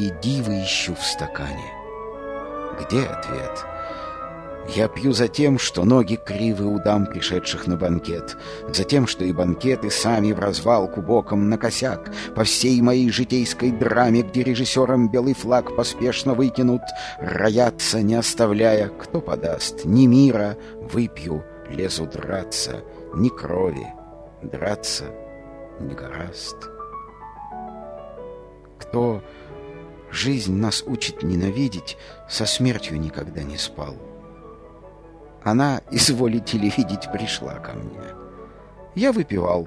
какие дивы ищу в стакане. Где ответ? Я пью за тем, что ноги кривы у дам, пришедших на банкет, за тем, что и банкеты сами в развалку боком на косяк, по всей моей житейской драме, где режиссерам белый флаг поспешно выкинут, роятся, не оставляя, кто подаст, ни мира, выпью, лезу драться, ни крови, драться не гораст. Кто жизнь нас учит ненавидеть, со смертью никогда не спал. Она, изволите ли видеть, пришла ко мне. Я выпивал.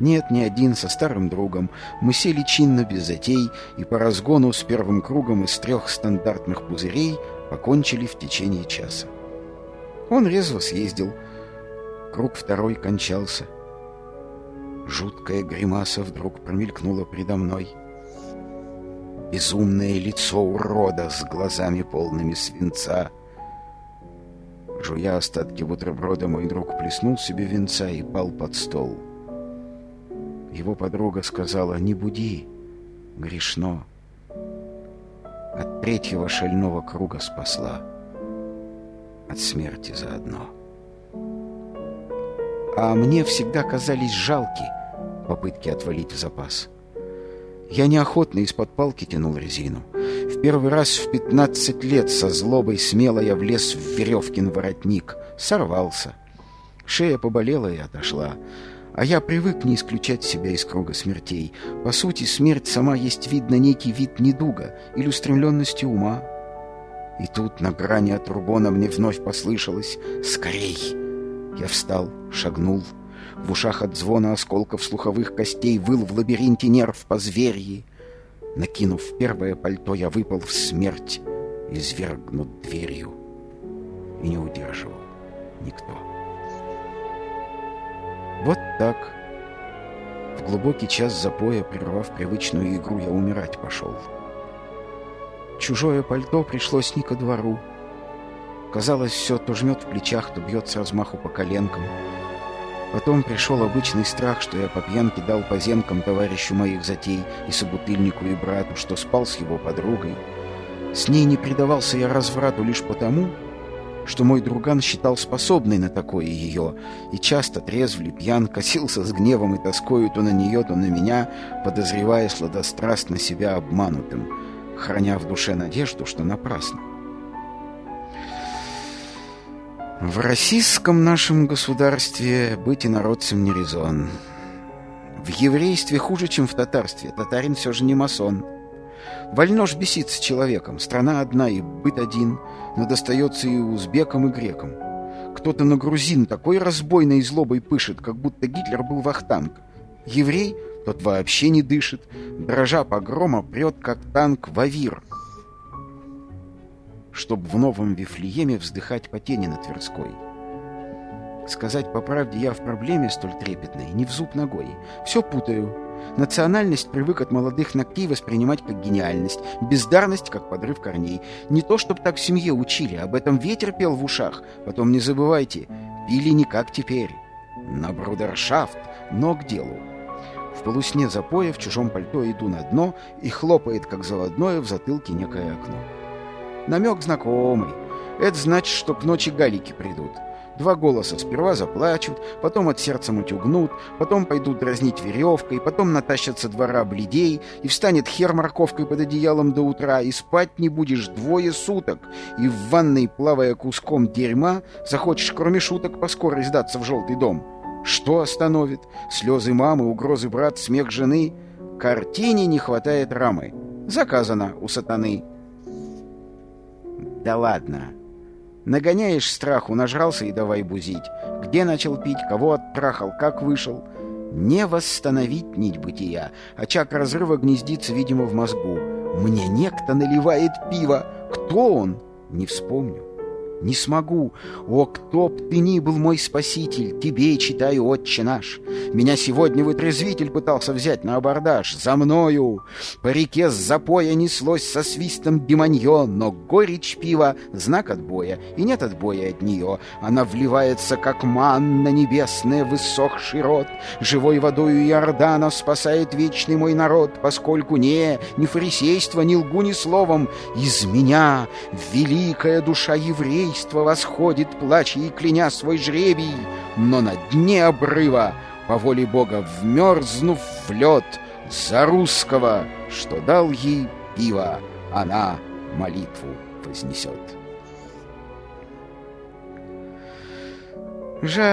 Нет, не один, со старым другом. Мы сели чинно, без затей, и по разгону с первым кругом из трех стандартных пузырей покончили в течение часа. Он резво съездил. Круг второй кончался. Жуткая гримаса вдруг промелькнула предо мной. Безумное лицо урода с глазами полными свинца — Жуя остатки бутерброда, мой друг плеснул себе венца и пал под стол. Его подруга сказала «Не буди, грешно». От третьего шального круга спасла, от смерти заодно. А мне всегда казались жалки попытки отвалить в запас. Я неохотно из-под палки тянул резину — в первый раз в пятнадцать лет со злобой смело я влез в веревкин воротник. Сорвался. Шея поболела и отошла. А я привык не исключать себя из круга смертей. По сути, смерть сама есть, видно, некий вид недуга или устремленности ума. И тут на грани от рубона мне вновь послышалось «Скорей!» Я встал, шагнул. В ушах от звона осколков слуховых костей выл в лабиринте нерв по зверьи. Накинув первое пальто, я выпал в смерть, извергнут дверью. И не удерживал никто. Вот так. В глубокий час запоя, прервав привычную игру, я умирать пошел. Чужое пальто пришлось не ко двору. Казалось, все то жмет в плечах, то бьет с размаху по коленкам — Потом пришел обычный страх, что я по пьянке дал поземкам товарищу моих затей и собутыльнику и брату, что спал с его подругой. С ней не предавался я разврату лишь потому, что мой друган считал способной на такое ее, и часто трезвли, пьян, косился с гневом и тоскою то на нее, то на меня, подозревая сладострастно себя обманутым, храня в душе надежду, что напрасно. В российском нашем государстве быть инородцем не резон. В еврействе хуже, чем в татарстве. Татарин все же не масон. Вольно ж беситься человеком. Страна одна и быт один, но достается и узбекам, и грекам. Кто-то на грузин такой разбойной злобой пышет, как будто Гитлер был вахтанг. Еврей, тот вообще не дышит, дрожа погрома, прет, как танк, в авир — чтобы в новом Вифлееме вздыхать по тени на Тверской. Сказать по правде, я в проблеме столь трепетной, не в зуб ногой. Все путаю. Национальность привык от молодых ногтей воспринимать как гениальность, бездарность как подрыв корней. Не то, чтобы так в семье учили, об этом ветер пел в ушах. Потом не забывайте, пили не как теперь. На брудершафт, но к делу. В полусне запоя в чужом пальто иду на дно и хлопает, как заводное, в затылке некое окно. Намек знакомый. Это значит, что к ночи галики придут. Два голоса сперва заплачут, потом от сердца мутюгнут, потом пойдут дразнить веревкой, потом натащатся двора бледей, и встанет хер морковкой под одеялом до утра, и спать не будешь двое суток, и в ванной, плавая куском дерьма, захочешь, кроме шуток, поскорой сдаться в желтый дом. Что остановит? Слезы мамы, угрозы брат, смех жены? Картине не хватает рамы. Заказано у сатаны. Да ладно. Нагоняешь страху, нажрался и давай бузить. Где начал пить, кого оттрахал, как вышел. Не восстановить нить бытия. Очаг разрыва гнездится, видимо, в мозгу. Мне некто наливает пиво. Кто он? Не вспомню. Не смогу. О, кто б ты ни был мой спаситель, тебе читаю, отче наш. Меня сегодня вытрезвитель пытался взять на абордаж. За мною по реке с запоя неслось со свистом демонье, но горечь пива — знак отбоя, и нет отбоя от нее. Она вливается, как манна небесная, в высохший рот. Живой водою Иордана спасает вечный мой народ, поскольку не, ни фарисейство, ни лгу, ни словом, из меня великая душа еврейства восходит, плача и кляня свой жребий, но на дне обрыва по воле Бога вмерзнув в лед за русского, что дал ей пиво, она молитву вознесет. Жаль.